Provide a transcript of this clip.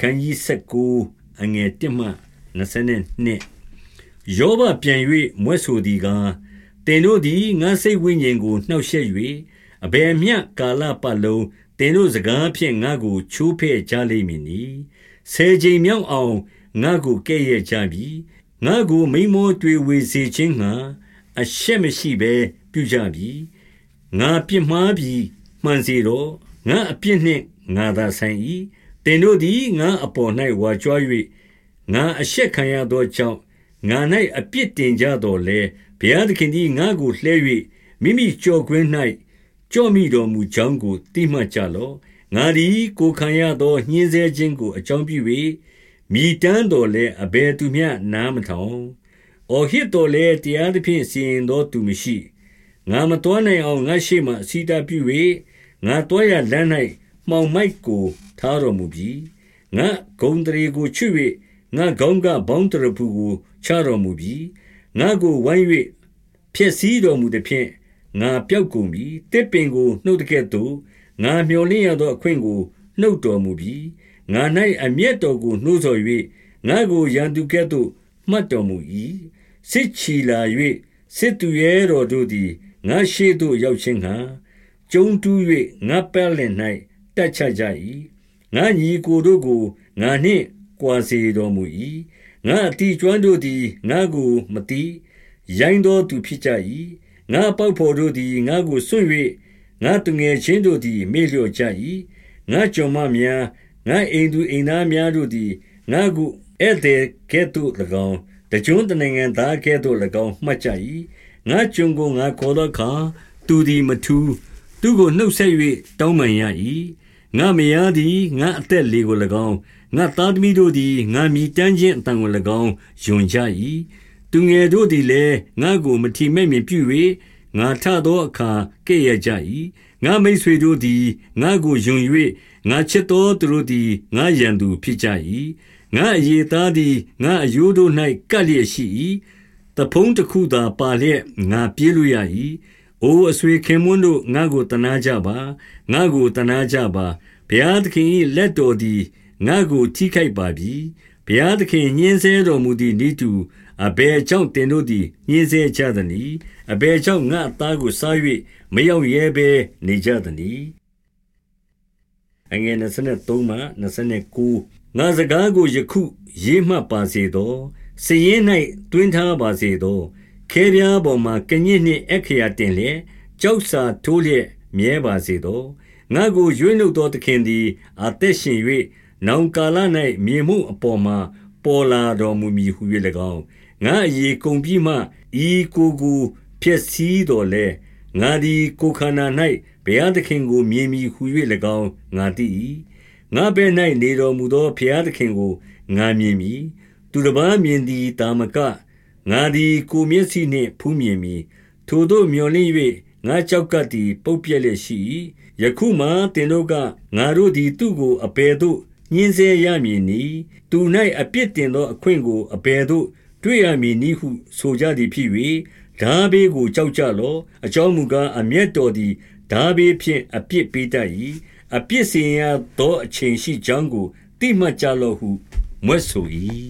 ခန်းကြီး19အငယ်1မှ22ယောဘပြန်၍မွဲ့ဆိုသည်ကားတင်တို့သည်ငါစိတ်ဝိညာဉ်ကိုနှောက်ယှက်၍အဘယ်မျှကာလပတ်လုံးတင်တို့စကားဖြင့်ငါကိုချိုးဖဲ့ကြလိမ့်မည်နီဆယ်ချိန်မြောက်အောင်ငါကိုကဲ့ရဲ့ကြပြီငါကိုမိမောတွေ့ဝေစေခြင်းငှာအရှက်မရှိဘဲပြုကြပြီငါပြစ်မှားပြီမှန်စေတော့ငါအပြစ်နှင့်ငါသာဆိုင်၏ တင်တို့သည်ငါအပေါ်၌ဝါကြွား၍ငါအရှက်ခံရသောကြောင့်ငါ၌အပြစ်တင်ကြတော်လဲဘုရားသခင်သည်ငါကိုလှဲ၍မိမိကြော်ကွင်း၌ကြော့မိတော်မူကြောင်းကိုတိမှတ်ကြလော့ငါသည်ကိုခံရသောညှင်းဆဲခြင်းကိုအကြောင်းပြု၍မြည်တမ်းတော်လဲအဘယ်သူမျှနားမထောင်အော်ဟစ်တော်လဲတရားသဖြင့်စီရင်သောသူမရှိငါမတော်နိုင်အောင်ငါရှိမှအစီတာပြု၍ငါတော်ရလမ်း၌ မှောင်မိုက်ကိုထားတော်မူပြီငါဂုံတရီကိုချွ၍ငါကောင်းကဘောင်းတရဖူကိုချတော်မူပြီငါကိုဝိုင်း၍ဖြစ်စည်းတော်မူသည်ဖြင့်ငါပျောက်ကုန်ပြီတစ်ပင်ကိုနှုတ်တကဲ့သို့ငါမျော်လင့်ရသောအခွင့်ကိုနှုတ်တော်မူပြီငါ၌အမျက်တော်ကိုနှိုးဆော်၍ငါကိုရန်သူကဲ့သို့မှတ်တော်မူ၏စစ်ချီလာ၍စစ်သူရဲတော်တို့သည်ငါရှိသို့ရောက်ခြင်းငှာကျုံတူး၍ငါပက်လင်၌ တက်ချကြ၏ငါညီကိုတို့ကိုငါနှင့်ကွာစေတော်မူ၏ငါအတီကျွမ်းတို့သည်ငါကိုမတိရိုင်းသောသူဖြစ်ကြ၏ငါပေါက်ဖော်တို့သည်ငါကိုစွန့်၍ငါသူငယ်ချင်းတို့သည်မေ့လျော့ကြ၏ငါကြုံမများငါအိမ်သူအိမ်သားများတို့သည်ငါကိုဧည့်သည်ကဲ့သို့၎င်းတကြွတနိုင်ငံသားကဲ့သို့၎င်းမှတ်ကြ၏ငါကြုံကိုငါခေါ်သောအခါသူသည်မထူးသူကိုနှုတ်ဆက်၍တောင်းပန်ရ၏ ငါမယားသည်ငါအသက်လေကို၎င်းငါသားသမီးတို့သည်ငါမြည်တမ်းခြင်းအတန်ကို၎င်းယွန်ကြ၏သူငယ်တို့သည်လည်းငါကိုမထီမဲ့မြင်ပြု၍ငါထသောအခါကဲ့ရဲ့ကြ၏ငါမိတ်ဆွေတို့သည်ငါကိုယွန်၍ငါချစ်သောသူတို့သည်ငါရန်သူဖြစ်ကြ၏ငါအယေသားသည်ငါအယိုးတို့၌ကပ်လျက်ရှိ၏တဖုံးတစ်ခုသာပါလျက်ငါပြေးလို့ရ၏ အိုအဆွေခင်မွန်းတို့ ငါကိုတနာကြပါ ငါကိုတနာကြပါ ဘုရားသခင်၏လက်တော်သည် ငါကို ထိခိုက်ပါပြီ ဘုရားသခင်ညှင်းဆဲတော်မူသည့်ဤသူအဘယ်ကြောင့်တင်တို့သည် ညှင်းဆဲကြသနည်း အဘယ်ကြောင့် ငါအသားကိုစား၍မရောက်ရဲဘဲ နေကြသနည်းအငယ်23မှ29ငါစကားကို ယခုရေးမှတ်ပါစေသောစည်ရင်၌တွင်ထားပါစေသော ခဲပြားပေါ်မှာကညစ်နှင့်အခရာတင်လျက်ကြောက်စာထိုးလျက်မြဲပါစေသောငါကိုရွေးနှုတ်သောသခင်သည် အသက်ရှင်၍နောင်ကာလ၌မြေမှုအပေါ်မှာပေါ်လာတော်မူမည်ဟု၍၎င်းငါအရေကုန်ပြီးမှဤကိုကိုဖြစ်စည်းတော်လဲငါသည်ကိုခန္ဓာ၌ဘုရားသခင်ကိုမြင်မည်ဟု၍၎င်းငါသိ၏ငါဘဲ့၌နေတော်မူသောဘုရားသခင်ကိုငါမြင်မည်သူတစ်ပါးမြင်သည်တာမက ငါသည်ကိုမျက်စိနှင့် ဖူးမြင်မည် ထိုတို့မျောလင့်၍ငါကြောက်ကပ်သည် ပုတ်ပြက်လျက်ရှိ၏ယခုမှတင်တို့က ငါတို့သည် သူ့ကိုအပေသို့ ညှင်းဆဲရမည်နီသူ၌အပြစ်တင်သောအခွင့်ကိုအပေသို့ တွေ့ရမည်နီဟုဆိုကြသည်ဖြစ်၍ဓာဘေးကို ကြောက်ကြလောအကြောင်းမူကား အမျက်တော်သည်ဓာဘေးဖြင့် အပြစ်ပေးတတ်၏အပြစ်စင်ရသော အချိန်ရှိကြောင်းကိုတိမှတ်ကြလောဟုမွဲ့ဆို၏